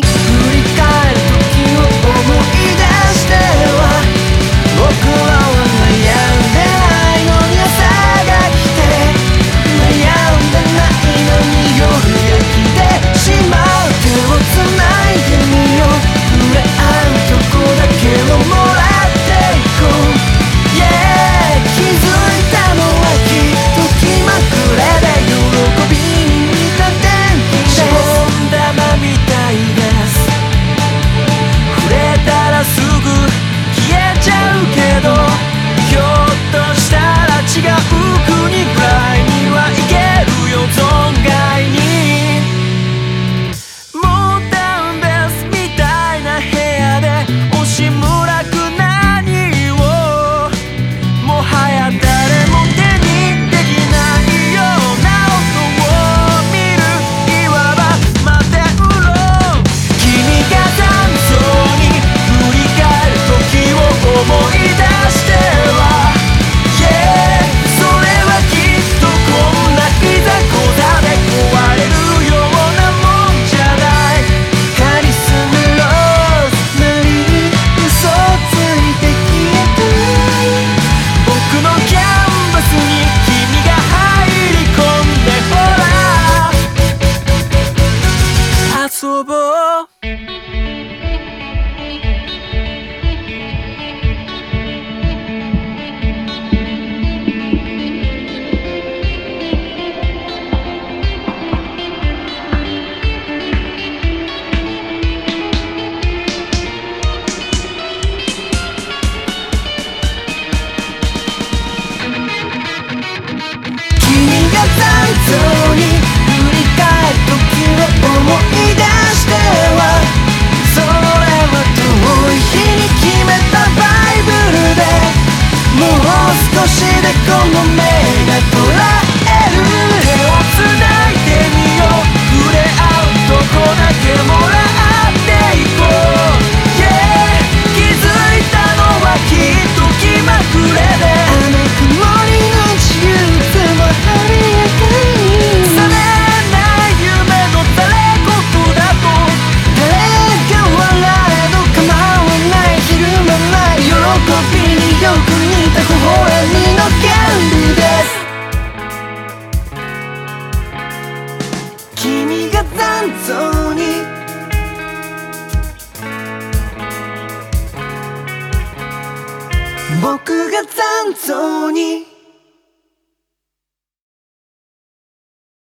振り返る時の思い出说吧残像に。僕が残像に。